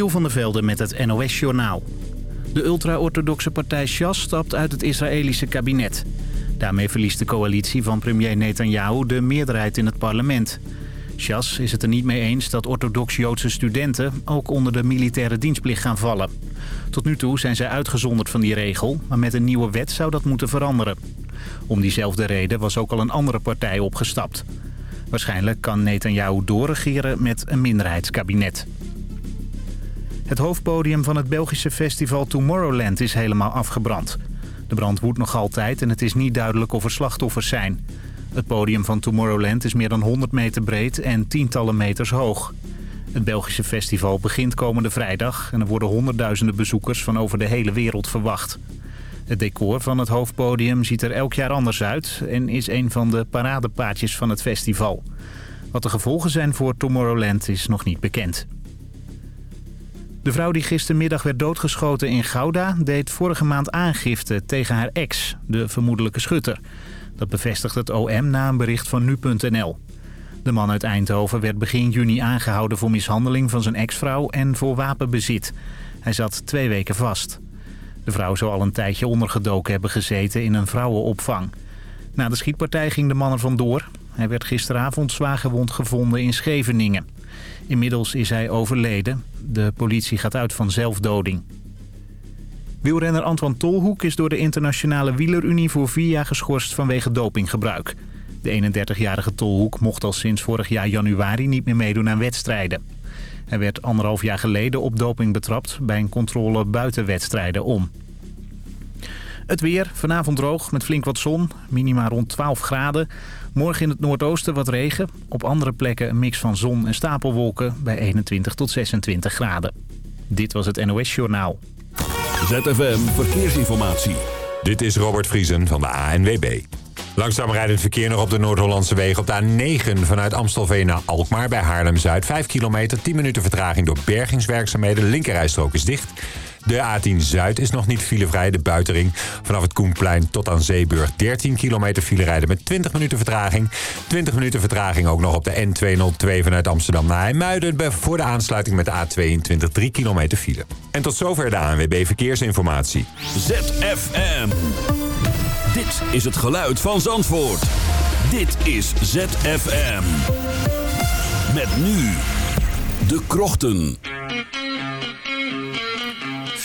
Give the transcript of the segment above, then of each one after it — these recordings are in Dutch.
Michiel van der Velde met het NOS-journaal. De ultra-orthodoxe partij Shas stapt uit het Israëlische kabinet. Daarmee verliest de coalitie van premier Netanyahu de meerderheid in het parlement. Shas is het er niet mee eens dat orthodox-Joodse studenten ook onder de militaire dienstplicht gaan vallen. Tot nu toe zijn zij uitgezonderd van die regel, maar met een nieuwe wet zou dat moeten veranderen. Om diezelfde reden was ook al een andere partij opgestapt. Waarschijnlijk kan Netanyahu doorregeren met een minderheidskabinet. Het hoofdpodium van het Belgische festival Tomorrowland is helemaal afgebrand. De brand woedt nog altijd en het is niet duidelijk of er slachtoffers zijn. Het podium van Tomorrowland is meer dan 100 meter breed en tientallen meters hoog. Het Belgische festival begint komende vrijdag en er worden honderdduizenden bezoekers van over de hele wereld verwacht. Het decor van het hoofdpodium ziet er elk jaar anders uit en is een van de paradepaadjes van het festival. Wat de gevolgen zijn voor Tomorrowland is nog niet bekend. De vrouw die gistermiddag werd doodgeschoten in Gouda deed vorige maand aangifte tegen haar ex, de vermoedelijke schutter. Dat bevestigt het OM na een bericht van nu.nl. De man uit Eindhoven werd begin juni aangehouden voor mishandeling van zijn ex-vrouw en voor wapenbezit. Hij zat twee weken vast. De vrouw zou al een tijdje ondergedoken hebben gezeten in een vrouwenopvang. Na de schietpartij ging de man er vandoor. Hij werd gisteravond zwaargewond gevonden in Scheveningen. Inmiddels is hij overleden. De politie gaat uit van zelfdoding. Wielrenner Antoine Tolhoek is door de Internationale Wielerunie voor vier jaar geschorst vanwege dopinggebruik. De 31-jarige Tolhoek mocht al sinds vorig jaar januari niet meer meedoen aan wedstrijden. Hij werd anderhalf jaar geleden op doping betrapt bij een controle buiten wedstrijden om. Het weer, vanavond droog met flink wat zon, minima rond 12 graden. Morgen in het noordoosten wat regen. Op andere plekken een mix van zon en stapelwolken bij 21 tot 26 graden. Dit was het NOS Journaal. ZFM Verkeersinformatie. Dit is Robert Vriesen van de ANWB. Langzaam rijdend verkeer nog op de Noord-Hollandse wegen. Op de A9 vanuit Amstelveen naar Alkmaar bij Haarlem-Zuid. 5 kilometer, 10 minuten vertraging door bergingswerkzaamheden. De linkerrijstrook is dicht. De A10 Zuid is nog niet filevrij, de buitenring. Vanaf het Koenplein tot aan Zeeburg 13 kilometer file rijden met 20 minuten vertraging. 20 minuten vertraging ook nog op de N202 vanuit Amsterdam naar IJmuiden... voor de aansluiting met de A22 3 kilometer file. En tot zover de ANWB Verkeersinformatie. ZFM. Dit is het geluid van Zandvoort. Dit is ZFM. Met nu de krochten.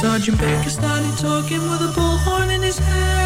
Sergeant Baker started talking with a bullhorn in his hand.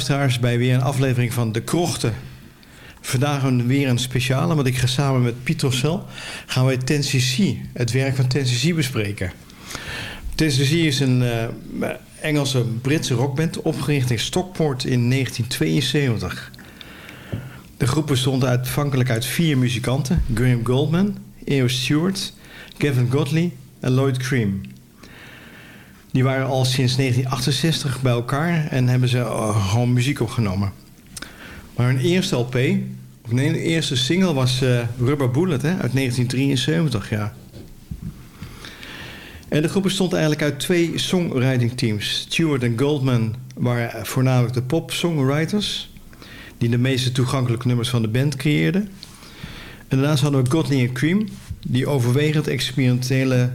Luisteraars bij weer een aflevering van De Krochten. Vandaag weer een speciale, want ik ga samen met Piet Cel gaan wij Tennessee, het werk van Tennessee bespreken. Tennessee is een eh, Engelse Britse rockband opgericht in Stockport in 1972. De groep bestond aanvankelijk uit vier muzikanten: Graham Goldman, E.O. Stewart, Gavin Godley en Lloyd Cream. Die waren al sinds 1968 bij elkaar en hebben ze eh, gewoon muziek opgenomen. Maar hun eerste LP, of nee, de eerste single was eh, Rubber Bullet hè, uit 1973, ja. En de groep bestond eigenlijk uit twee songwriting teams. Stewart en Goldman waren voornamelijk de pop-songwriters... die de meeste toegankelijke nummers van de band creëerden. En daarnaast hadden we Godley en Cream... die overwegend experimentele,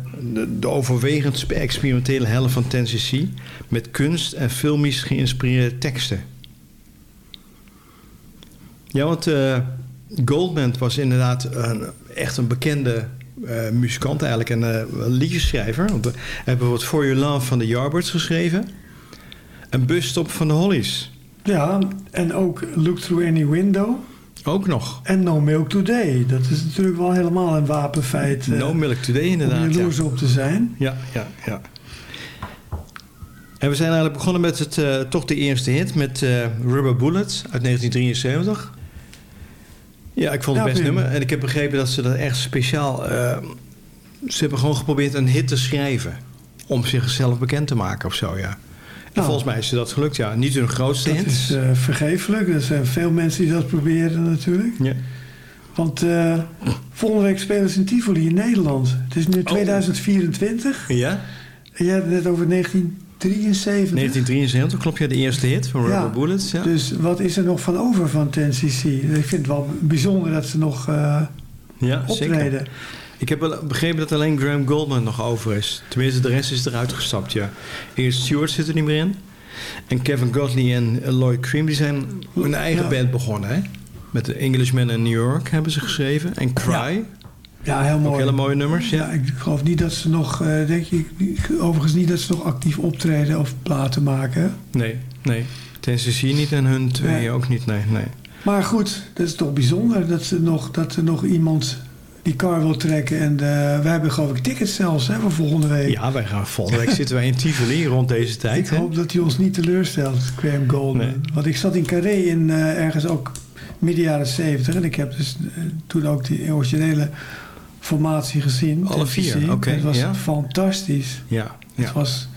de, overwegend experimentele helft van Tennessee... met kunst en filmisch geïnspireerde teksten. Ja, want eh, Goldman was inderdaad een, echt een bekende eh, muzikant eigenlijk en een liedjeschrijver. Want we hebben bijvoorbeeld For Your Love van de Yardbirds geschreven. En Busstop van de Hollies. Ja, en ook Look Through Any Window. Ook nog. En No Milk Today. Dat is natuurlijk wel helemaal een wapenfeit. eh, No Milk Today inderdaad. Om ja. jaloers op te zijn. Ja, ja, ja. En we zijn eigenlijk begonnen met het, eh, toch de eerste hit met eh, Rubber Bullets uit 1973. Ja, ik vond het Ja, best nummer. En ik heb begrepen dat ze dat echt speciaal... ze hebben gewoon geprobeerd een hit te schrijven. Om zichzelf bekend te maken of zo, ja. En Nou. volgens mij is ze dat gelukt, ja. Niet hun grootste Dat is eh, vergeeflijk. Er zijn veel mensen die dat proberen natuurlijk. Ja. Want eh, volgende week spelen ze in Tivoli in Nederland. Het is nu Oh. 2024. ja? En jij had het net over 1973. 1973, klopt ja, de eerste hit van Rubber Ja. Bullets. Ja. Dus wat is er nog van over van Tennessee? Ik vind het wel bijzonder dat ze nog eh, ja, zeker. Ik heb wel begrepen dat alleen Graham Goldman nog over is. Tenminste, de rest is eruit gestapt, ja. Eerst Stewart zit er niet meer in. En Kevin Godley en Lloyd Cream die zijn hun eigen Ja. band begonnen, hè? Met de Englishman in New York hebben ze geschreven. En Cry. Ja, heel Ook mooi. hele mooie nummers. Ja, Ja. ik geloof niet dat ze nog, eh, denk ik, overigens niet dat ze nog actief optreden of platen maken. Nee, nee. Tennessee niet en hun twee Nee. ook niet. Nee, nee. Maar goed, dat is toch bijzonder dat, ze nog, dat er nog iemand die car wil trekken. En eh, we hebben geloof ik tickets zelfs hè, voor volgende week. Ja, wij gaan volgende week zitten wij in Tivoli rond deze tijd. Ik hè? hoop dat hij ons niet teleurstelt, Graham Goldman. Nee. Want ik zat in Carré in eh, ergens ook midden jaren 70 en ik heb dus eh, toen ook die originele formatie gezien. Alle vier, oké, Het was ja. fantastisch. Ja, Het was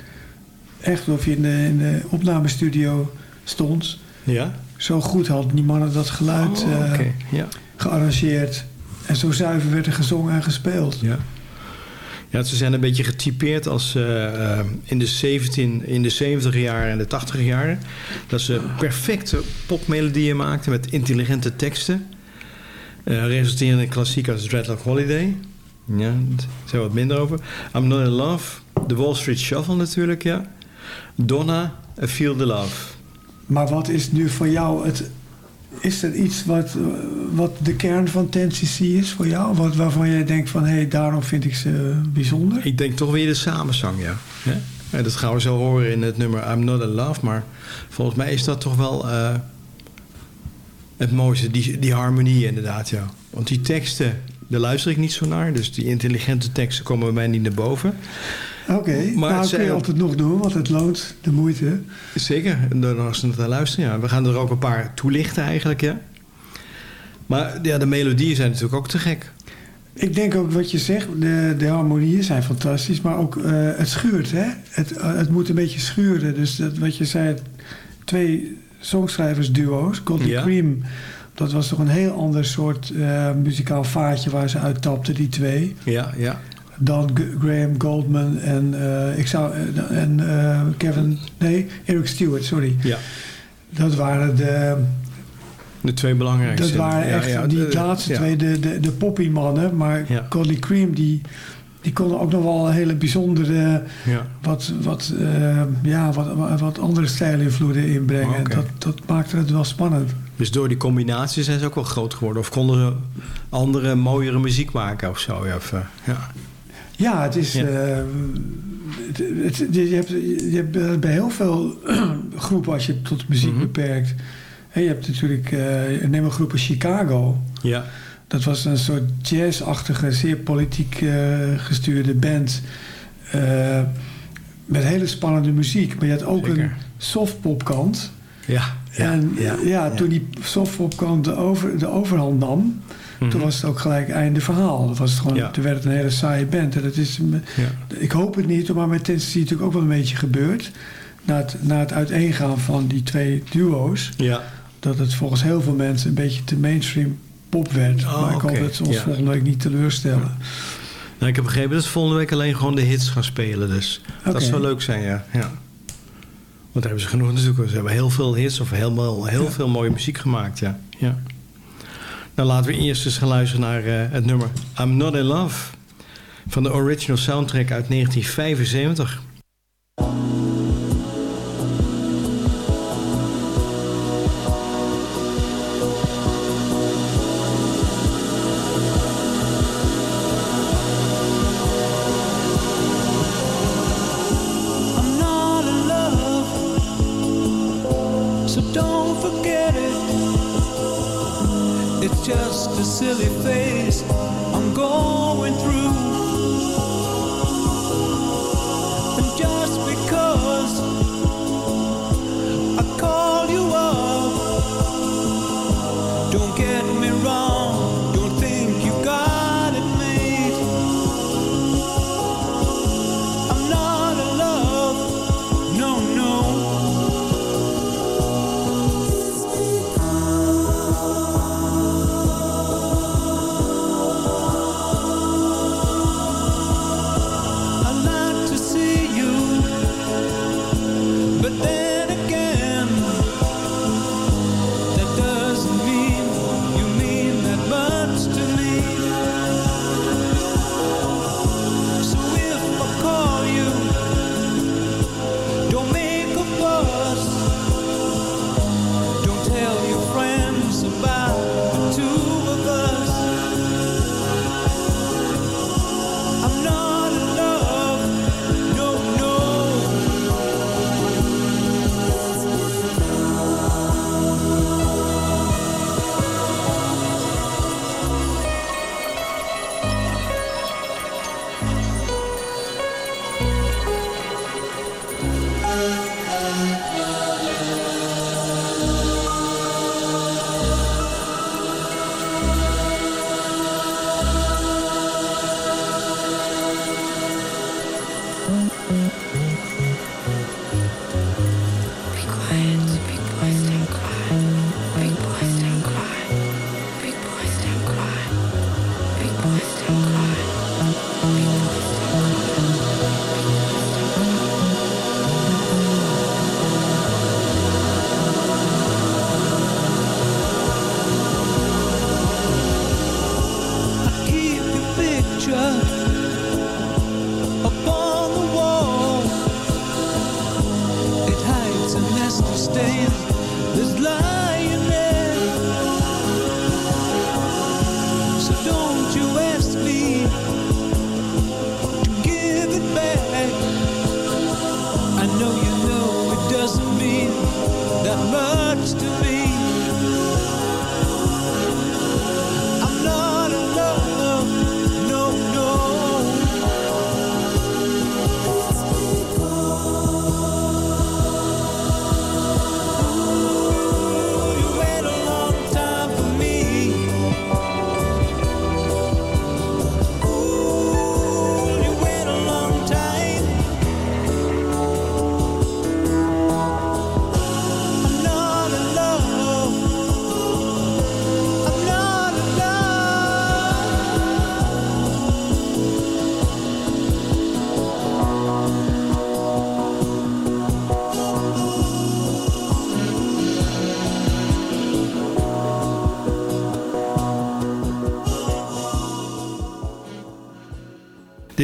echt of je in de, in de opnamestudio stond. Ja? Zo goed hadden die mannen dat geluid Oh, ja. gearrangeerd. En zo zuiver werd er gezongen en gespeeld. Ja. Ja, ze zijn een beetje getypeerd als eh, eh, in, de 17, in de 70 jaren en de 80 jaren. Dat ze perfecte popmelodieën maakten met intelligente teksten. Eh resulterende in klassieken als Dreadlock Holiday. Ja, daar zijn we wat minder over. I'm Not In Love. The Wall Street Shuffle natuurlijk, ja. Donna, I Feel The Love. Maar wat is nu voor jou het... Is er iets wat, eh, wat de kern van 10cc is voor jou? Wat, waarvan jij denkt van, hé, hey, daarom vind ik ze bijzonder? Ik denk toch weer de samenzang, ja. Ja? Dat gaan we zo horen in het nummer I'm Not In Love. Maar volgens mij is dat toch wel eh, het mooiste. Die, die harmonie inderdaad, ja. Want die teksten, daar luister ik niet zo naar. Dus die intelligente teksten komen bij mij niet naar boven. Oké, Maar nou kun je altijd nog doen, want het loont de moeite. Zeker, als ze naar luisteren. Ja. We gaan er ook een paar toelichten eigenlijk, ja. Maar ja, de melodieën zijn natuurlijk ook te gek. Ik denk ook wat je zegt, de, de harmonieën zijn fantastisch, maar ook eh, het schuurt, hè? Het, eh, het moet een beetje schuren. Dus dat, wat je zei, twee songschrijversduo's, Goldie Ja. Cream, dat was toch een heel ander soort eh, muzikaal vaatje waar ze uittapten, die twee. Ja, ja. Dan Graham Goldman en, eh, ik zou, eh, en eh, Kevin, nee, Eric Stewart, sorry. ja. Dat waren de, De twee belangrijkste. dat waren echt ja, die de- laatste ja. twee, de, de, de poppymannen. Maar. Goldie Cream, die, die konden ook nog wel een hele bijzondere, Ja. wat, wat, ja, wat, wat andere stijlinvloeden inbrengen. Oké. Dat, dat maakte het wel spannend. Dus door die combinatie zijn ze ook wel groot geworden. Of konden ze andere, mooiere muziek maken of zo. Eh, ja. Ja, het is. Ja. eh, het, het- je, hebt, je hebt bij heel veel groepen, als je het tot muziek Mhm. beperkt. Hè, je hebt natuurlijk, eh neem een groep als Chicago. ja. Dat was een soort jazzachtige, zeer politiek eh, gestuurde band. met hele spannende muziek. Maar je had ook Zeker. een softpopkant. Ja. Ja. en ja, ja, ja. toen die softpopkant de, over, de overhand nam... Mhm. toen was het ook gelijk einde verhaal. Dat was het gewoon, Ja. Toen werd het een hele saaie band. En dat is, Ja. ik hoop het niet, maar met Tennessee natuurlijk ook wel een beetje gebeurd. Na het, na het uiteengaan van die twee duo's... Ja. dat het volgens heel veel mensen een beetje te mainstream pop werd. Oh, maar ik hoop dat ze ons volgende week niet teleurstellen. Nou, ik heb begrepen dat ze volgende week alleen gewoon de hits gaan spelen. Dus dat zou leuk zijn, ja. ja. Want daar hebben ze genoeg natuurlijk. Ze hebben heel veel hits of helemaal, heel Ja. veel mooie muziek gemaakt, ja. ja. Nou, laten we eerst eens gaan luisteren naar eh, het nummer I'm Not In Love. Van de original soundtrack uit 1975. silly face.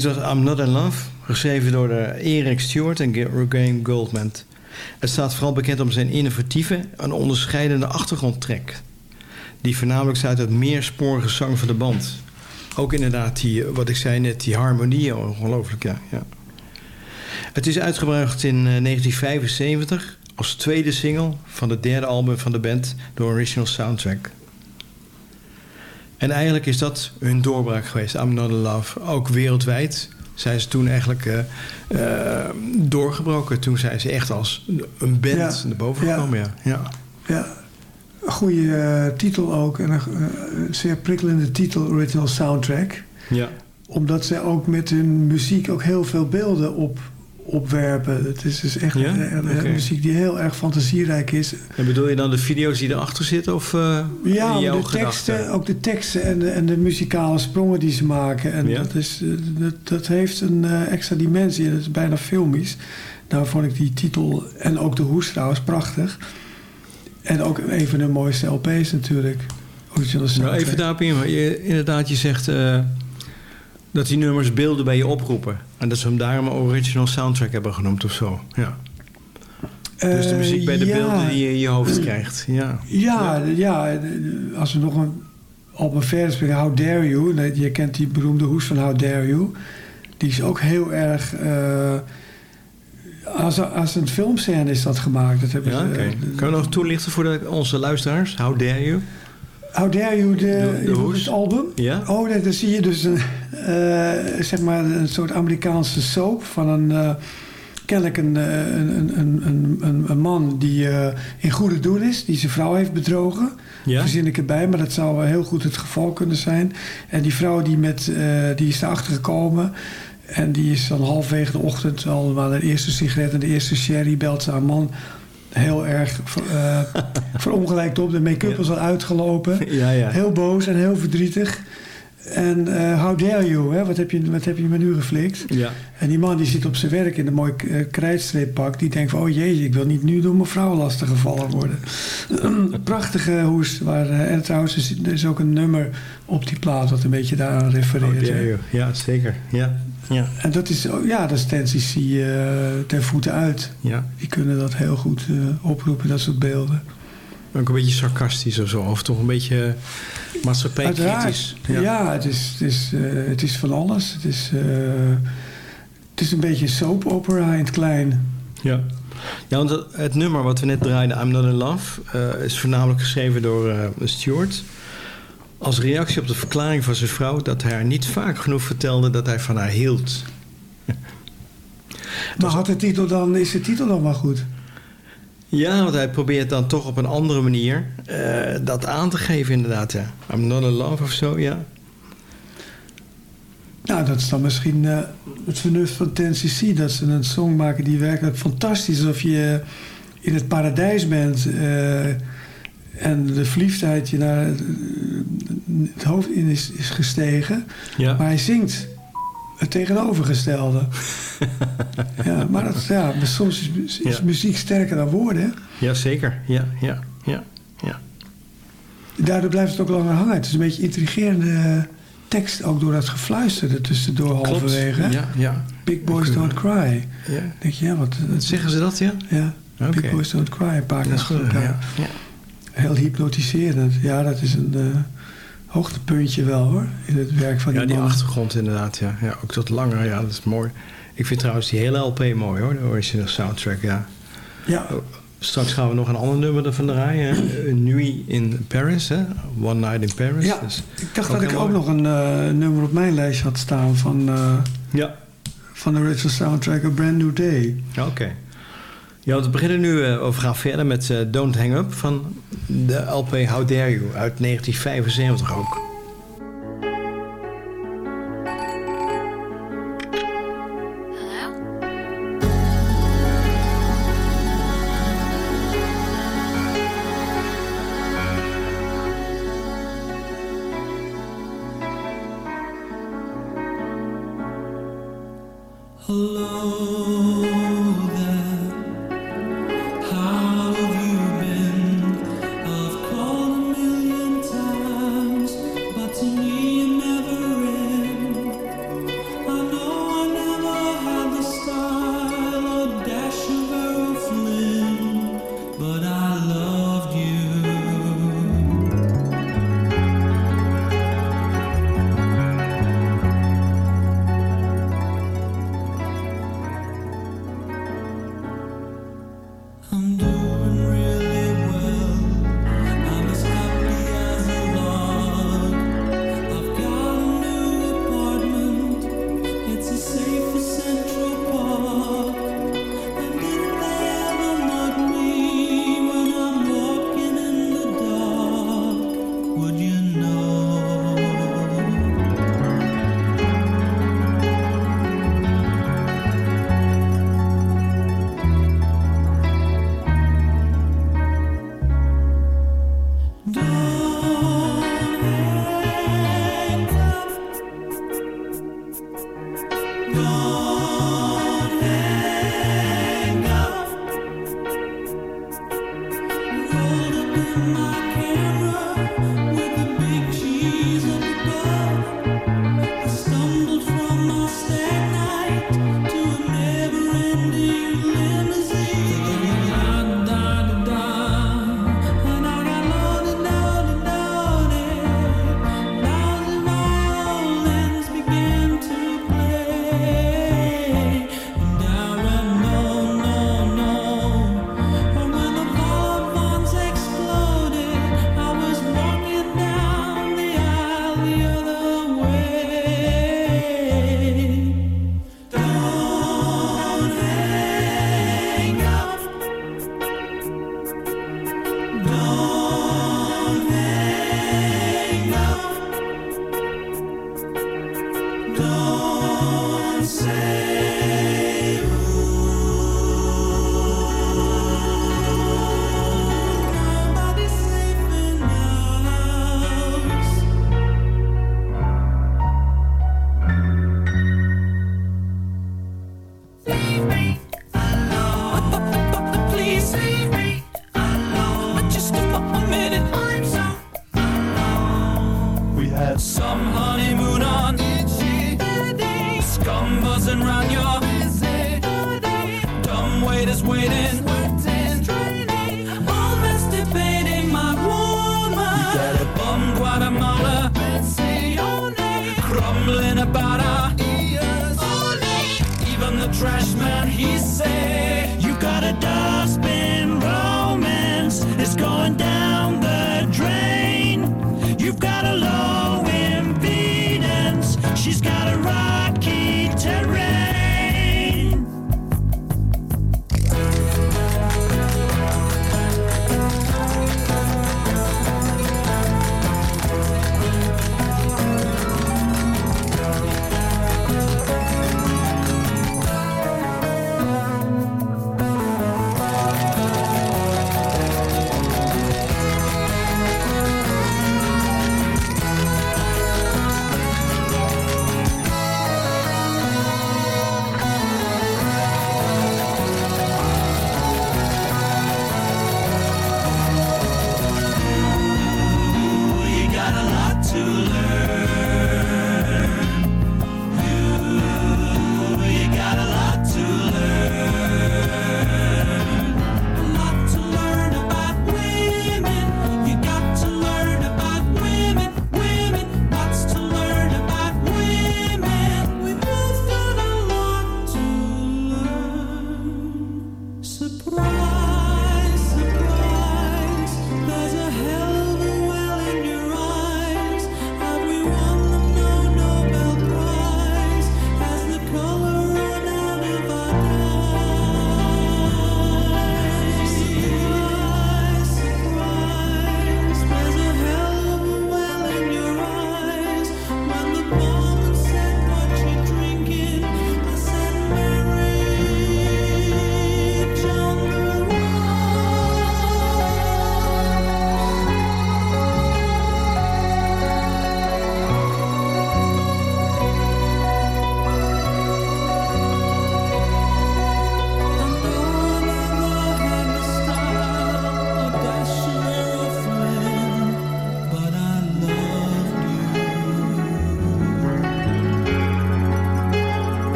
Dit was I'm Not In Love, geschreven door de Eric Stewart en Game Goldman. Het staat vooral bekend om zijn innovatieve en onderscheidende achtergrondtrack. Die voornamelijk uit het meersporige zang van de band. Ook inderdaad, die, wat ik zei net, die harmonie, ongelooflijk, ja. ja. Het is uitgebracht in eh, 1975 als tweede single van het derde album van de band, de original soundtrack. En eigenlijk is dat hun doorbraak geweest, I'm Not Love. Ook wereldwijd zijn ze toen eigenlijk eh, eh, doorgebroken. Toen zijn ze echt als een band Ja. naar boven gekomen. Ja. Ja. Ja, een goede eh, titel ook. En een, een zeer prikkelende titel, original soundtrack. Ja. Omdat zij ook met hun muziek ook heel veel beelden op, opwerpen. Het is dus echt Ja? een, muziek die heel erg fantasierijk is. En bedoel je dan de video's die erachter zitten? Of eh Ja, jouw de teksten, ook de teksten en de, en de muzikale sprongen die ze maken. En Ja. dat, is, eh, dat, dat heeft een eh, extra dimensie. En dat is bijna filmisch. Daar vond ik die titel en ook de hoes trouwens prachtig. En ook een van de mooiste LP's natuurlijk. Original Nou, even daarop in. inderdaad, je zegt dat die nummers beelden bij je oproepen. En dat ze hem daarom een original soundtrack hebben genoemd of zo. Ja. Dus de Eh, muziek bij de ja. beelden die je in je hoofd krijgt. Ja. Ja, ja. als we nog een album verder springen, How Dare You. Je kent die beroemde hoes van How Dare You. Die is ook heel erg... eh, als, als een filmscène is dat gemaakt. Dat hebben Ja, ze, oké. eh, Kan je nog toelichten voor de, onze luisteraars? How dare you? How Dare You, de, het album? Ja? Oh, nee, dan zie je dus een, eh, zeg maar een soort Amerikaanse soap van een... eh, kennelijk een, eh, een, een, een, een, man die eh, in goede doen is, die zijn vrouw heeft bedrogen. Ja? Verzin ik erbij, maar dat zou heel goed het geval kunnen zijn. En die vrouw die, met, eh, die is erachter gekomen. En die is dan halfwege de ochtend al maar de eerste sigaret en de eerste sherry belt ze haar man heel erg eh verongelijkt op. De make-up was al uitgelopen. Ja, ja. Heel boos en heel verdrietig. En eh, how dare you, hè? Wat, heb je, wat heb je me nu geflikt? Ja. En die man die zit op zijn werk in een mooi eh, krijtstreeppak. Die denkt van, oh jezus, ik wil niet nu door mijn vrouw lastig gevallen worden. Prachtige hoes. Waar, eh, en trouwens, er is, er is ook een nummer op die plaat wat een beetje daaraan How refereert. dare hè. you? Ja, zeker. Ja. Ja. En dat is, oh, ja, dat is ten CC eh ten voeten uit. ja. Die kunnen dat heel goed oproepen, dat soort beelden. Ook een beetje sarcastisch of zo. Of toch een beetje maatschappijkritisch. Uiteraard. Ja, het, is, het, is, eh, het is van alles. Het is, eh, het is een beetje soap opera in het klein. Ja. Ja, want het, het nummer wat we net draaiden, I'm Not In Love... eh, is voornamelijk geschreven door Stuart... als reactie op de verklaring van zijn vrouw... dat hij haar niet vaak genoeg vertelde dat hij van haar hield. Maar had de titel dan, is de titel dan wel goed? Ja, want hij probeert dan toch op een andere manier eh, dat aan te geven inderdaad. Ja. I'm Not In Love of zo, ja. Nou, dat is dan misschien eh, het vernuft van Ten CC. Dat ze een song maken die werkelijk fantastisch is. Alsof je in het paradijs bent. eh, en de verliefdheid je naar het hoofd in is, is gestegen. Ja, Maar hij zingt het tegenovergestelde. ja, maar dat, ja, maar soms is, is Ja. muziek sterker dan woorden. hè. ja zeker. Ja, ja, ja, ja. Daardoor blijft het ook langer hangen. Het is een beetje intrigerende tekst. Ook door dat gefluisterde tussendoor halverwege. hè. Ja, ja. Big Boys Don't Cry. ja. denk je, ja, wat... wat- Zeggen ze dat, ja? Ja. Big Boys Don't Cry, een paar keer achter elkaar. Ja. Ja. Heel hypnotiserend. Ja, dat is een eh, hoogtepuntje wel hoor, in het werk van Ja, die die man. achtergrond inderdaad. Ja. ja, ook dat langer. Ja, dat is mooi. Ik vind trouwens die hele LP mooi hoor, de original soundtrack. Ja. Ja, Straks gaan we nog een ander nummer ervan draaien. Nuit in Paris, hè? One Night in Paris. ja. Dus- ik dacht dat ik ook nog een eh, nummer op mijn lijst had staan van, eh, ja. van de original soundtrack A Brand New Day. Ja, Oké. Ja, we beginnen nu, eh, of gaan verder met eh, Don't Hang Up van de LP How Dare You uit 1975 ook.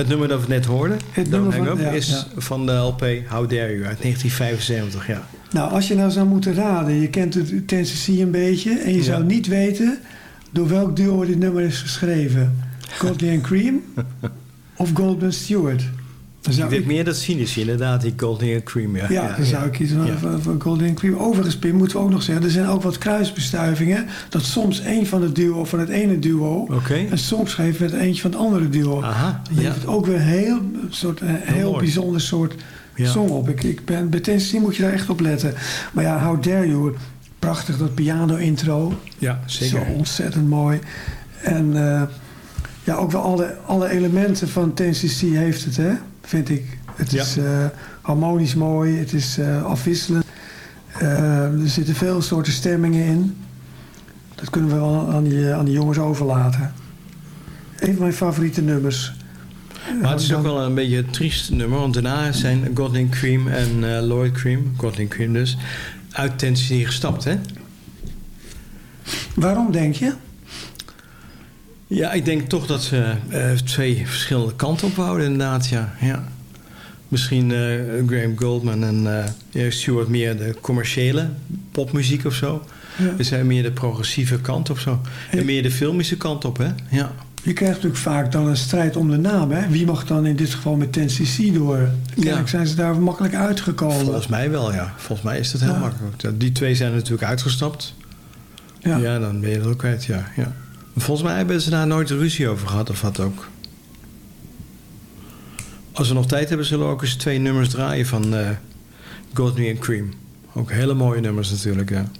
Het nummer dat we net hoorden, het nummer is van de LP How Dare You uit 1975. Ja. Nou, als je nou zou moeten raden, je kent het Tennessee een beetje... en je zou niet weten door welk duo dit nummer is geschreven. Goldie and Cream of Goldman Stewart? Ik denk ik- meer dat cynische, inderdaad, die Golden Cream. Ja, Ja, dan zou ik kiezen Ja. van, van Golden Cream. Overigens, Pim, moeten we ook nog zeggen... er zijn ook wat kruisbestuivingen... dat soms één van het duo van het ene duo... Een song schreef met eentje van het andere duo. Aha, Dan ja. levert ook weer een heel, soort, een heel mooi. bijzonder soort song op. Ik, ik ben, bij Tennessee moet je daar echt op letten. Maar ja, How Dare You... prachtig dat piano-intro. Ja, zeker. Zo ontzettend mooi. En eh, ja, ook wel alle, alle elementen van Tennessee heeft het, hè? Vind ik. Het Ja. is eh, harmonisch mooi, het is eh, afwisselend. Eh, er zitten veel soorten stemmingen in. Dat kunnen we wel aan die, aan die jongens overlaten. Een van mijn favoriete nummers. Maar het is ook wel een beetje een triest nummer, want daarna zijn Godlin Cream en Lloyd Cream, Godlin Cream dus, uit Tennessee gestapt, hè? Waarom denk je? Ja, ik denk toch dat ze eh, twee verschillende kanten op wouden, inderdaad, ja. ja. Misschien eh, Graham Goldman en eh, Stuart meer de commerciële popmuziek of zo. Ja. We zijn meer de progressieve kant of zo. En meer de filmische kant op, hè? Ja. Je krijgt natuurlijk vaak dan een strijd om de naam. Hè? Wie mag dan in dit geval met Tennessee door? Kennelijk zijn ze daar makkelijk uitgekomen. Volgens mij wel, ja. Volgens mij is dat heel Ja. makkelijk. Die twee zijn natuurlijk uitgestapt. Ja. Ja, dan ben je dat ook kwijt, ja. ja. Volgens mij hebben ze daar nooit ruzie over gehad of wat ook. Als we nog tijd hebben, zullen we ook eens twee nummers draaien van eh Godney and Cream. Ook hele mooie nummers natuurlijk, ja.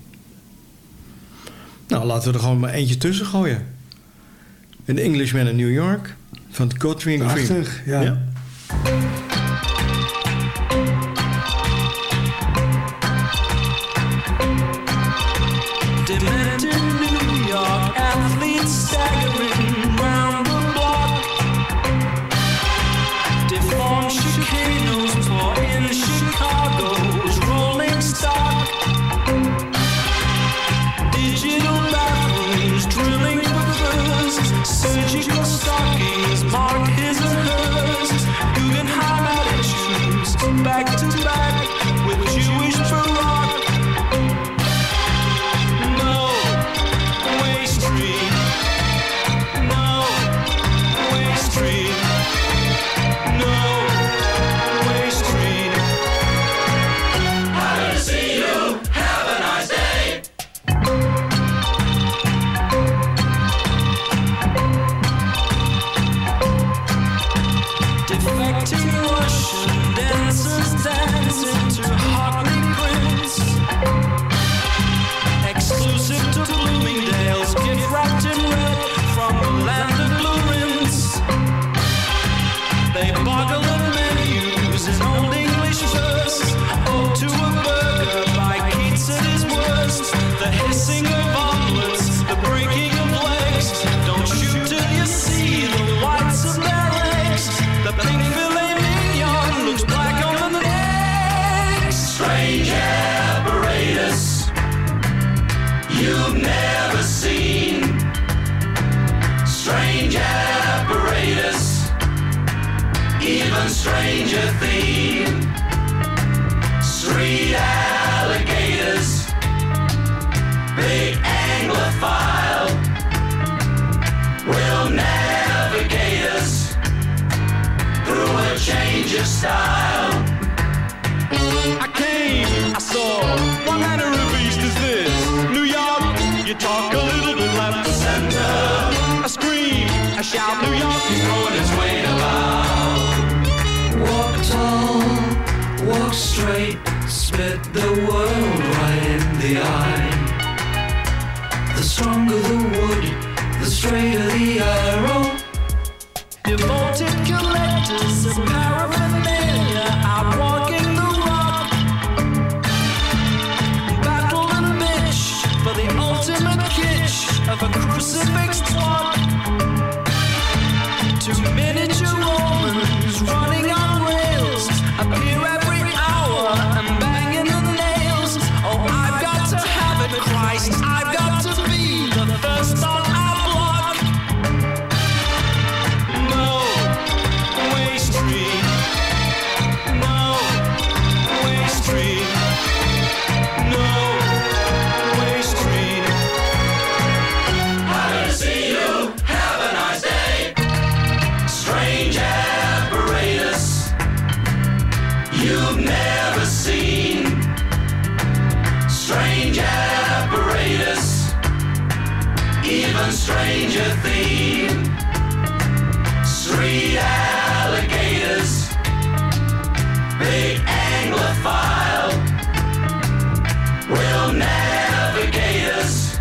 Nou, laten we er gewoon maar eentje tussen gooien. An Englishman in New York van Godney and Cream. Prachtig, ja. ja. Stranger theme. Three alligators, big anglophile, will navigate us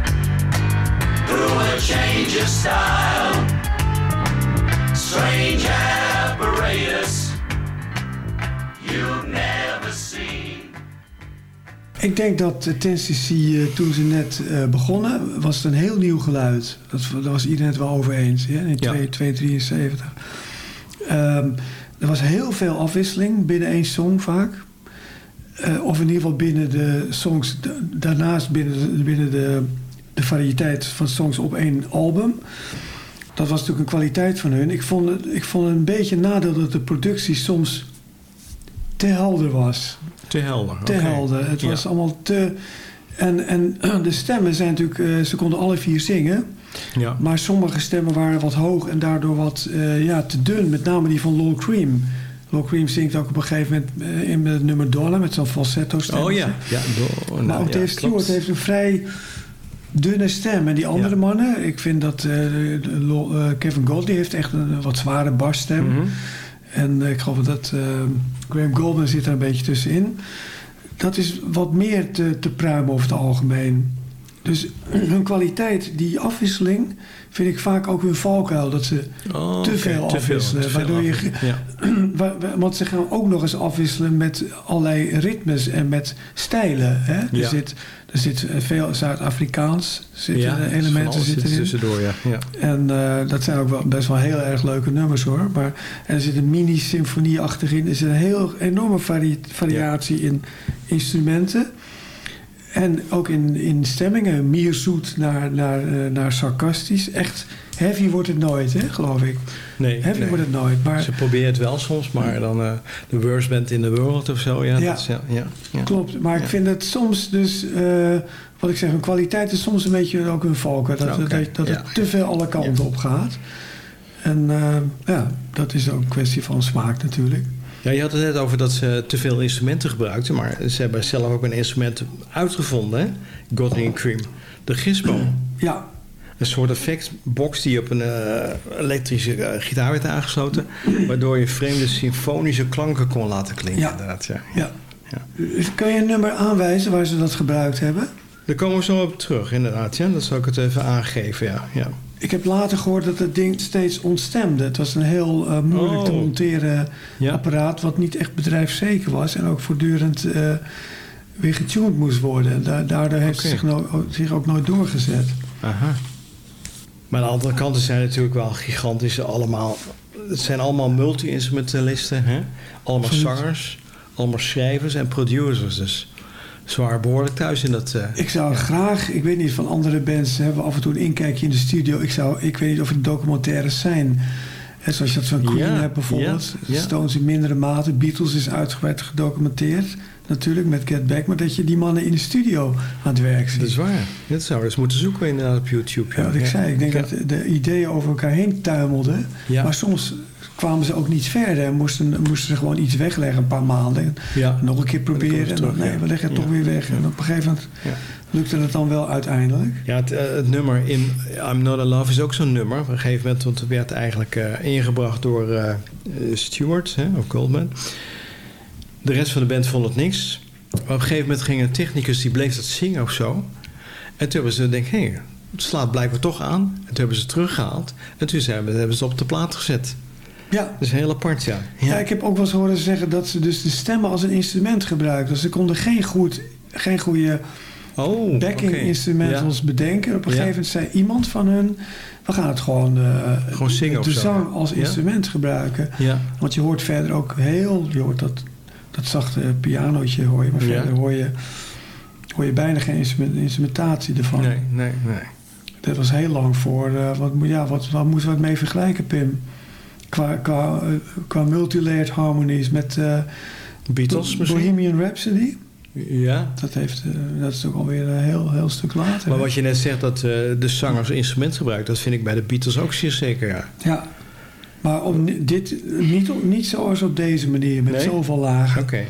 through a change of style. Ik denk dat cc eh, toen ze net eh, begonnen, was het een heel nieuw geluid. Dat, daar was iedereen het wel over eens, ja, in Ja. 273. Ehm er was heel veel afwisseling binnen één song vaak. Eh, of in ieder geval binnen de songs, da- daarnaast binnen, de, binnen de, de variëteit van songs op één album. Dat was natuurlijk een kwaliteit van hun. Ik vond het, ik vond het een beetje nadeel dat de productie soms te helder was Te helder. te helder. Het Ja. was allemaal te... En, en de stemmen zijn natuurlijk... eh, ze konden alle vier zingen. Ja. Maar sommige stemmen waren wat hoog en daardoor wat eh, ja, te dun. Met name die van Lol Cream. Lol Cream zingt ook op een gegeven moment eh, in het nummer Dollar... met zo'n falsetto stem. Oh ja. ja Maar nou, ook ja, Dave Stewart klopt. heeft een vrij dunne stem. En die andere Ja. mannen... Ik vind dat Kevin Goldie heeft echt een wat zware basstem. Mhm. En eh, ik geloof dat eh, Graham Goldman zit er een beetje tussenin. Dat is wat meer te, te pruimen over het algemeen. Dus hun kwaliteit, die afwisseling, vind ik vaak ook hun valkuil. Dat ze Oh, te veel afwisselen, te veel waardoor je-. Ja. Want ze gaan ook nog eens afwisselen met allerlei ritmes en met stijlen. Hè? Er, zit, er zit veel Zuid-Afrikaans ja, elementen zit in. tussendoor, ja. ja. En eh, dat zijn ook wel best wel heel erg leuke nummers hoor. Maar en er zit een mini-symfonie achterin. Er zit een heel enorme vari- variatie in instrumenten. En ook in, in stemmingen. Mierzoet naar, naar, eh, naar sarcastisch. Echt heavy wordt het nooit, hè, geloof ik. Nee, Heavy nee. wordt het nooit. Maar Ze proberen het wel soms, maar dan eh de worst band in the world of zo. Ja, Ja. Dat is, ja, ja, ja. klopt. Maar ik vind het soms dus... eh, wat ik zeg, hun kwaliteit is soms een beetje ook hun valken. Dat, Oké, dat, het te veel alle kanten op gaat. En ja, dat is ook een kwestie van smaak natuurlijk. Ja, je had het net over dat ze te veel instrumenten gebruikten, maar ze hebben zelf ook een instrument uitgevonden, hè? Godwin Cream. De gizmo. Ja, Een soort effectbox die op een eh, elektrische eh, gitaar werd aangesloten, waardoor je vreemde symfonische klanken kon laten klinken. Ja. Inderdaad, ja. ja. Ja. Dus Kun je een nummer aanwijzen waar ze dat gebruikt hebben? Daar komen we zo op terug, inderdaad. Ja, dat zal ik het even aangeven, ja. ja. Ik heb later gehoord dat het ding steeds ontstemde. Het was een heel eh, moeilijk te Oh. monteren Ja. apparaat... wat niet echt bedrijfszeker was... en ook voortdurend eh, weer getuned moest worden. En da- daardoor heeft het zich, no- zich ook nooit doorgezet. Aha. Maar aan de andere kant zijn natuurlijk wel gigantische allemaal. Het zijn allemaal multi-instrumentalisten, hè? Allemaal Absoluut. zangers, allemaal schrijvers en producers. Dus waren behoorlijk thuis in dat. eh, Ik zou graag, ik weet niet van andere bands... hebben we af en toe een inkijkje in de studio. Ik, zou, ik weet niet of het documentaires zijn... Hè, zoals je dat van Queen Ja, hebt bijvoorbeeld. ja, ja. Stones in mindere mate. Beatles is uitgebreid gedocumenteerd. Natuurlijk met Get Back. Maar dat je die mannen in de studio aan het werk ziet. dat is waar. Dat zou je eens moeten zoeken inderdaad op YouTube. Ja, wat ik zei. Ik denk Ja. dat de ideeën over elkaar heen tuimelden. Ja. Maar soms kwamen ze ook niet verder. En moesten, moesten ze gewoon iets wegleggen een paar maanden. En Ja. nog een keer proberen. En dan, nee, we leggen het Ja. toch weer weg. En op een gegeven moment lukte het dan wel uiteindelijk. Ja, het, eh, het nummer in I'm Not in Love is ook zo'n nummer. Op een gegeven moment want het werd eigenlijk eh, ingebracht door eh, Stewart hè, of Goldman. De rest van de band vond het niks. Maar op een gegeven moment ging een technicus die bleef dat zingen of zo. En toen hebben ze denk hé, hey, het slaat blijkbaar toch aan. En toen hebben ze het teruggehaald. En toen zijn we, hebben ze het op de plaat gezet. Ja. Dat is heel apart, ja. Ja. ik heb ook wel eens horen zeggen dat ze dus de stemmen als een instrument gebruikten. Dus ze konden geen, goed, geen goede Oh, backing oké. instrumentals bedenken. Op een Ja. gegeven moment zei iemand van hun... we gaan het gewoon, eh, Gewoon zingen de zo, zang als Ja. instrument gebruiken. Want je hoort verder ook heel... Je hoort dat, dat zachte pianootje hoor je. Maar Ja. verder hoor je, hoor je bijna geen instrument- instrumentatie ervan. Nee, nee, nee. Dat was heel lang voor... eh, wat, moet- ja, wat, wat moeten we het mee vergelijken, Pim? Qua, qua, eh, qua multilayered harmonies met... eh, Beatles misschien? Bohemian Rhapsody. Ja. Dat, heeft, eh, dat is ook alweer een heel, heel stuk later. Maar wat je net zegt, dat eh, de zanger als instrument gebruikt... dat vind ik bij de Beatles ook zeer zeker, ja. Ja. Maar ni- dit, niet, niet zoals op deze manier, met Nee? zoveel lagen. Oké.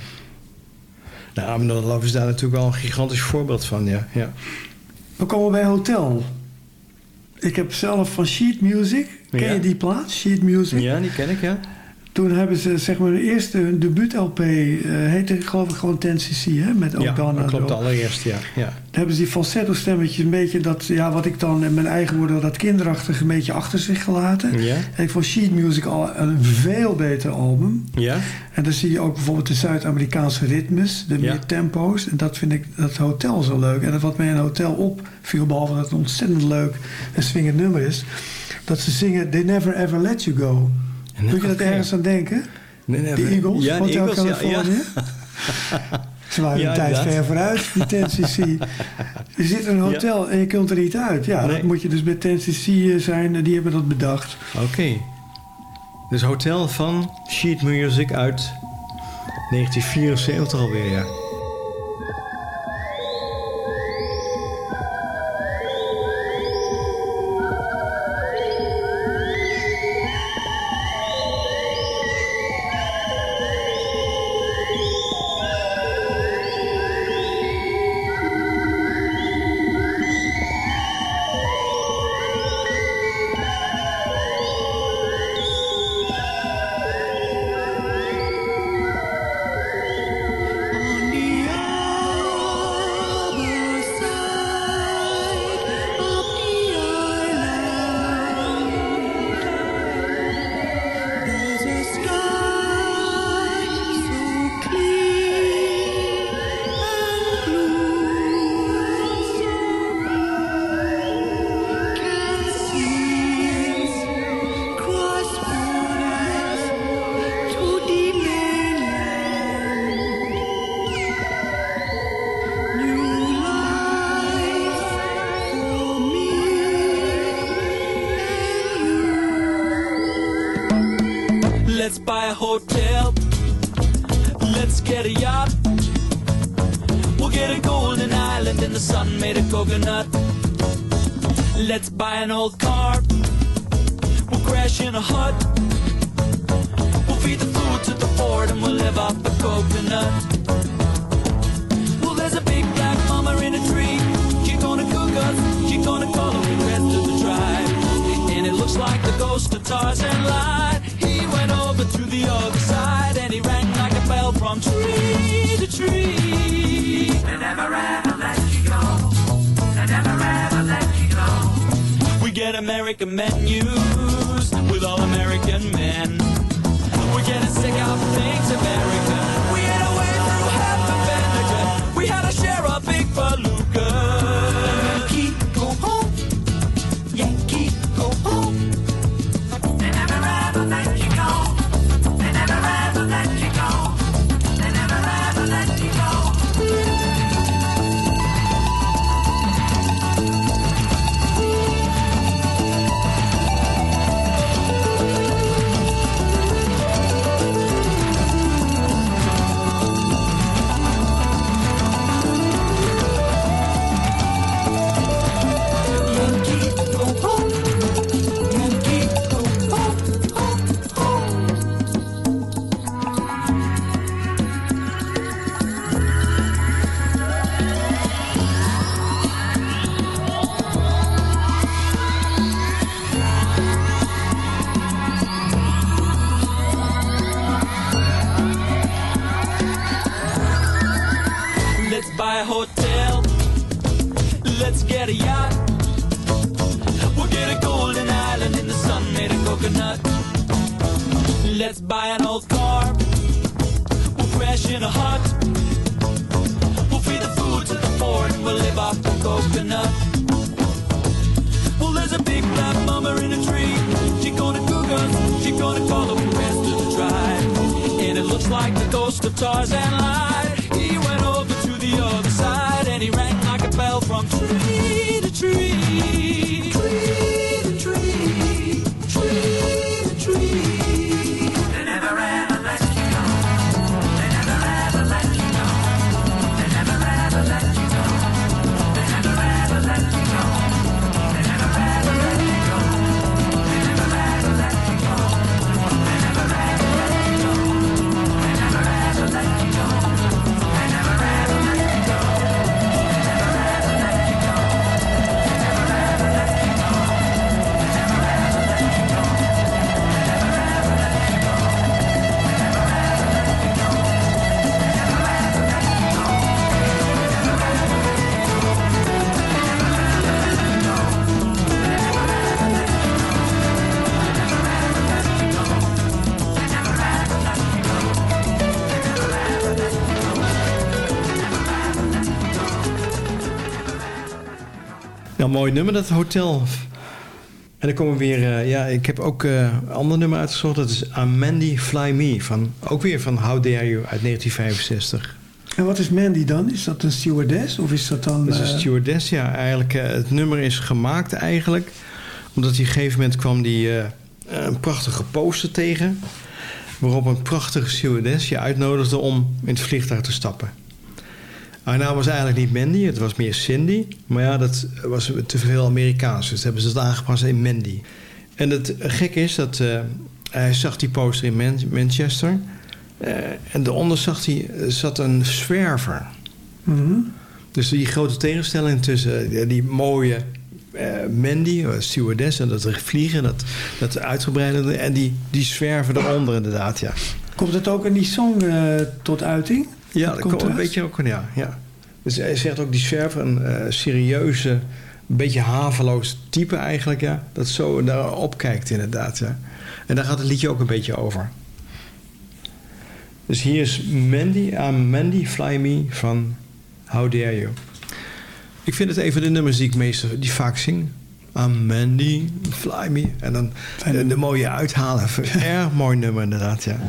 Nou, I'm Not in Love is daar natuurlijk wel een gigantisch voorbeeld van, ja. ja. We komen bij Hotel. Ik heb zelf van Sheet Music, ken Ja. je die plaat? Sheet Music. Ja, die ken ik, ja. Toen hebben ze zeg maar de eerste hun debuut-LP, eh heette geloof ik gewoon 10cc, hè? Met Ja, O'Donnell. dat klopt allereerst, ja. ja. Daar hebben ze die falsetto stemmetjes een beetje dat, ja, wat ik dan in mijn eigen woorden, dat kinderachtig een beetje achter zich gelaten. Ja? En ik vond Sheet Music al een veel beter album. Ja? En dan zie je ook bijvoorbeeld de Zuid-Amerikaanse ritmes, de Ja. meer tempo's. En dat vind ik dat hotel zo leuk. En dat wat mij in een hotel opviel, behalve dat het een ontzettend leuk en swingend nummer is, dat ze zingen They Never Ever Let You Go. Moet je dat ergens aan denken? Nee, nee, De. Eagles, Ja, Hotel Eagles, California. ja. Ze waren Ja, een tijd ver vooruit, die 10cc. Je zit in een hotel en je kunt er niet uit. Ja, Nee. dat moet je dus bij 10cc zijn. en Die hebben dat bedacht. Oké. Dus Hotel van Sheet Music uit 1974 alweer, ja. Live off the coconut. Well, there's a big black mama in a tree. She's gonna cook us. She's gonna call the rest of the tribe. And it looks like the ghost of Tarzan lied. He went over to the other side and he rang like a bell from tree to tree. They never ever let you go. They never ever let you go. We get American menus with all American men. We're getting sick of things American. We ate our way through half. We had a share of big. Let's buy an old car. We'll crash in a hut. We'll feed the food to the fort and we'll live off the coconut. Well, there's a big black mama in a tree. She gonna cook us. She gonna call up the rest of the tribe. And it looks like the ghost of Tarzan lied. He went over to the other side and he rang like a bell from tree een mooi nummer, dat hotel. En dan komen we weer... eh, ja, ik heb ook eh, een ander nummer uitgezocht. Dat is Mandy Fly Me. Van, ook weer van How Dare You uit 1965. En wat is Mandy dan? Is dat een stewardess? Of is dat dan... Dat is eh, een stewardess, ja. Eigenlijk, eh, het nummer is gemaakt eigenlijk... omdat hij op een gegeven moment kwam die, eh, een prachtige poster tegen... waarop een prachtige stewardess je uitnodigde om in het vliegtuig te stappen. Haar naam was eigenlijk niet Mandy, het was meer Cindy. Maar ja, dat was te veel Amerikaans, dus hebben ze het aangepast in Mandy. En het gekke is dat eh, hij zag die poster in Man- Manchester... eh, en daaronder zag hij, zat een zwerver... mhm. Dus die grote tegenstelling tussen eh, die mooie eh, Mandy, eh, stewardess, en dat vliegen, dat, dat uitgebreide, en die, die zwerven eronder inderdaad, ja. Komt het ook in die song eh, tot uiting? Ja, Dat komt een beetje ook, ja. ja. Dus hij zegt ook die zwerver, een eh, serieuze, een beetje haveloos type eigenlijk, ja. Dat zo daarop kijkt inderdaad, ja. En daar gaat het liedje ook een beetje over. Dus hier is Mandy, aan Mandy Fly Me van How Dare You. Ik vind het een van de nummers die ik meestal, die vaak zing. I'm Mandy, Fly Me. En dan de, de mooie uithalen. Erg mooi nummer inderdaad, ja.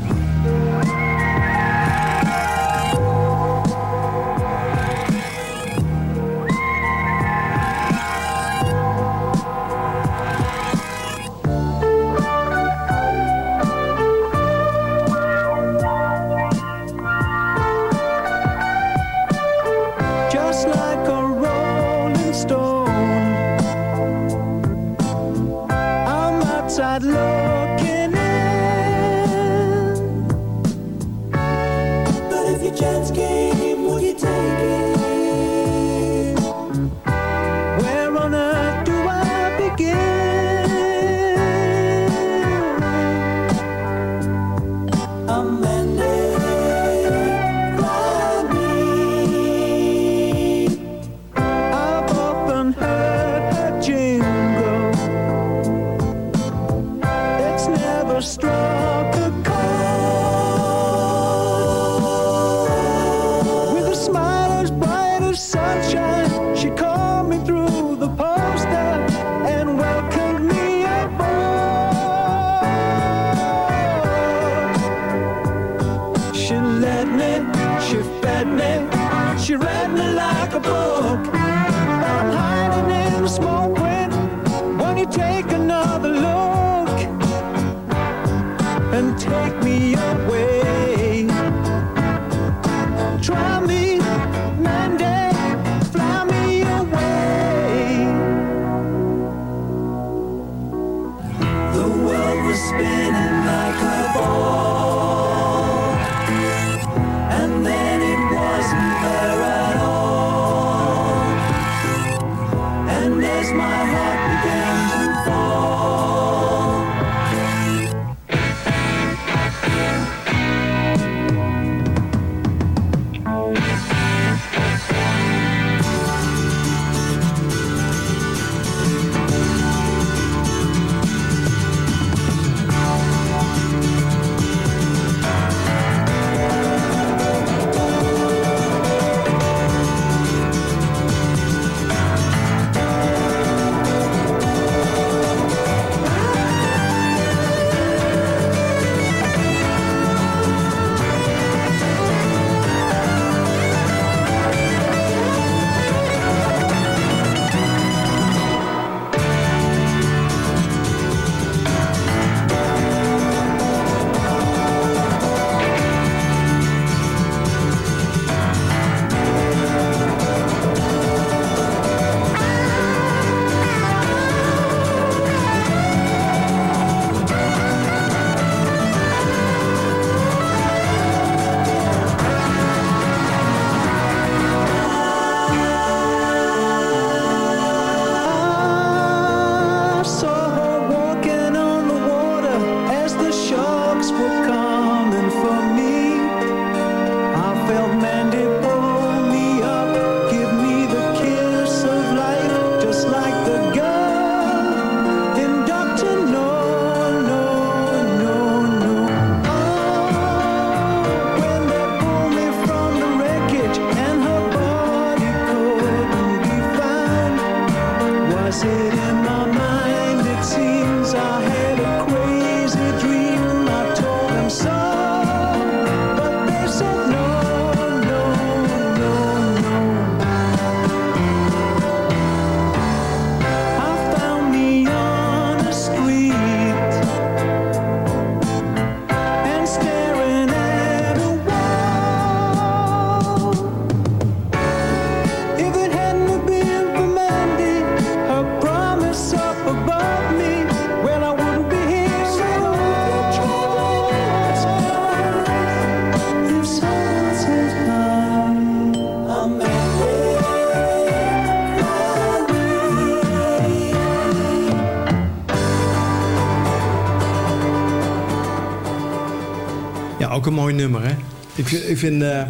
Een mooi nummer, hè? Ik vind, ik vind eh,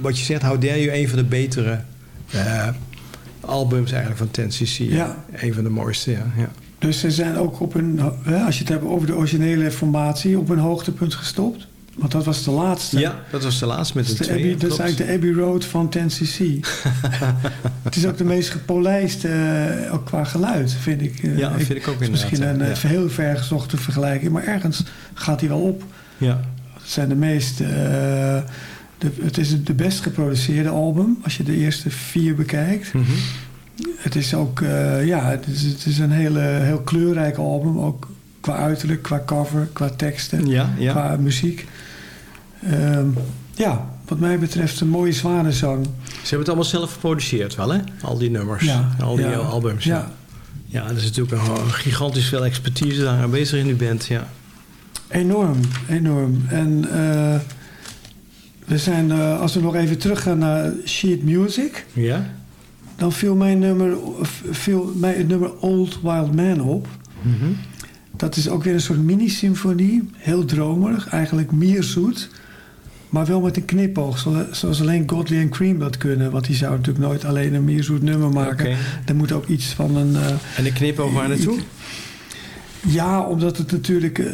wat je zegt, How Dare You, een van de betere eh, albums eigenlijk van Ten cc Ja. Een van de mooiste, ja. ja. Dus ze zijn ook op een, als je het hebt over de originele formatie, op een hoogtepunt gestopt. Want dat was de laatste. Ja, dat was de laatste met de de twee. Abbey, dat is eigenlijk de Abbey Road van 10cc. het is ook de meest gepolijste, eh, ook qua geluid, vind ik. Eh, Ja, vind ik ook het is Misschien inderdaad, een ja. eh, heel vergezochte vergelijking, maar ergens gaat hij wel op. Ja. Het zijn de meest... eh, de, het is de best geproduceerde album, als je de eerste vier bekijkt. Mhm. Het is ook, eh, ja, het is, het is een hele, heel kleurrijk album. Ook qua uiterlijk, qua cover, qua teksten, Ja, ja. qua muziek. Ehm, ja, wat mij betreft een mooie zwanenzang. Ze hebben het allemaal zelf geproduceerd wel, hè? Al die nummers, Ja, al die ja. albums. Ja. Ja, ja, er is natuurlijk een, een gigantisch veel expertise daar aanwezig in die band, ja. Enorm, enorm. En eh, we zijn, eh, als we nog even teruggaan naar sheet music... Ja? dan viel mijn nummer, viel mij het nummer Old Wild Man op. Mhm. Dat is ook weer een soort mini-symfonie. Heel dromerig, eigenlijk mierzoet. Maar wel met een knipoog, zo- zoals alleen Godley en Cream dat kunnen. Want die zouden natuurlijk nooit alleen een mierzoet nummer maken. Oké. Er moet ook iets van een... eh, En de knipoog waar naartoe? Ja, omdat het natuurlijk eh,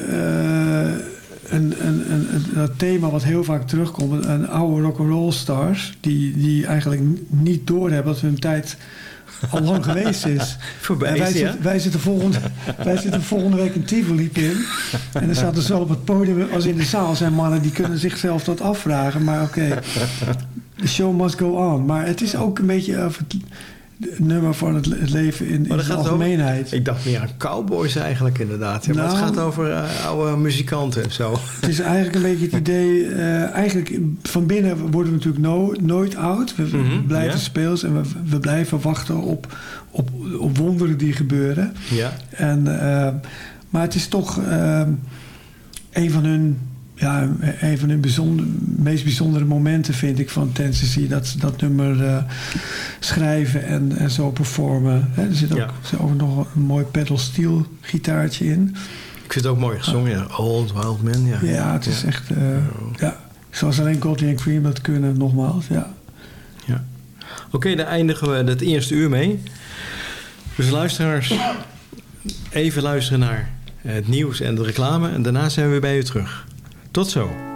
een, een, een, een- thema wat heel vaak terugkomt, een oude rock'n'roll stars, die, die eigenlijk niet doorhebben dat hun tijd al lang geweest is. Voorbij En wij, is zitten, wij, zitten volgende, wij zitten volgende week in Tivoli. En er zaten zowel op het podium als in de zaal zijn mannen die kunnen zichzelf dat afvragen. Maar oké, the show must go on. Maar het is ook een beetje nummer van het, le- het leven in, in over- algemeenheid. Ik dacht meer aan cowboys eigenlijk inderdaad. Ja, maar het Nou- gaat over eh, oude muzikanten en zo. Het is eigenlijk een beetje het idee... eh, eigenlijk van binnen worden we natuurlijk no- nooit oud. We, Mhm, blijven ja. speels en we, we blijven wachten op, op, op wonderen die gebeuren. Ja. En, eh, maar het is toch een van hun... Ja, een van hun bijzonder, meest bijzondere momenten vind ik van Tennessee. Dat ze dat nummer eh, schrijven en, en zo performen. Er zit ook, Ja. zit ook nog een mooi pedal steel gitaartje in. Ik vind het ook mooi gezongen, ja. Old Wild Man, ja. Ja, het is echt... eh, ja, zoals alleen Godley en Cream dat kunnen, nogmaals. Ja. Ja. Oké, daar eindigen we het eerste uur mee. Dus luisteraars, even luisteren naar het nieuws en de reclame. En daarna zijn we weer bij u terug. Tot zo.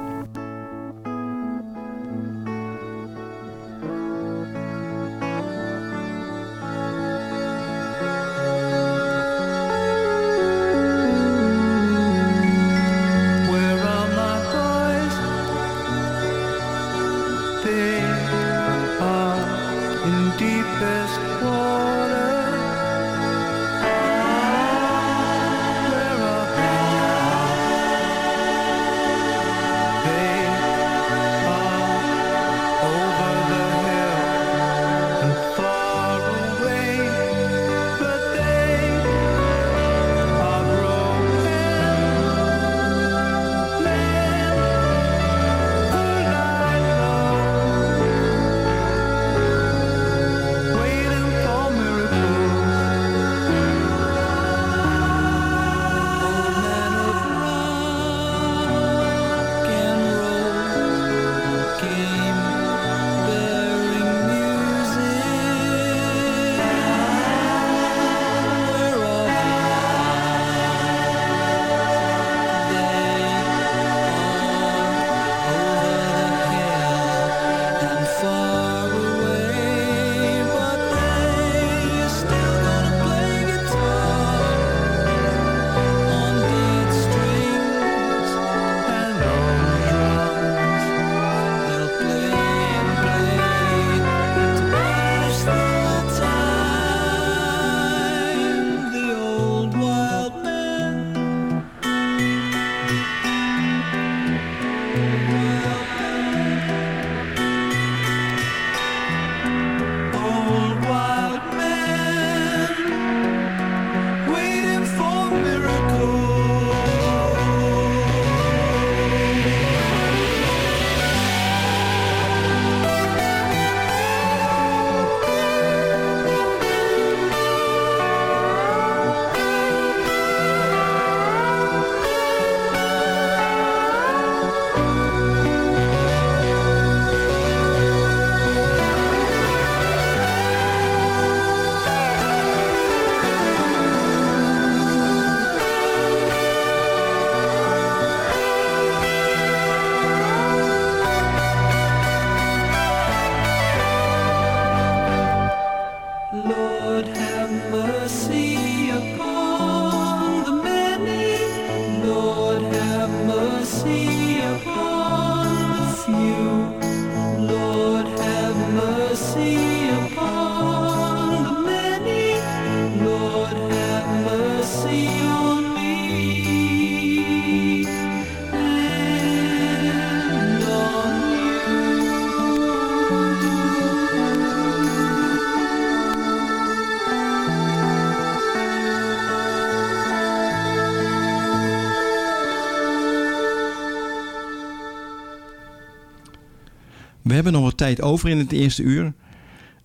We hebben nog wat tijd over in het eerste uur.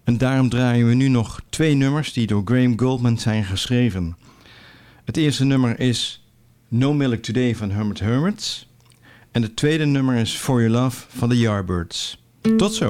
En daarom draaien we nu nog twee nummers die door Graham Goldman zijn geschreven. Het eerste nummer is No Milk Today van Hermit Hermits. En het tweede nummer is For Your Love van de Yardbirds. Tot zo!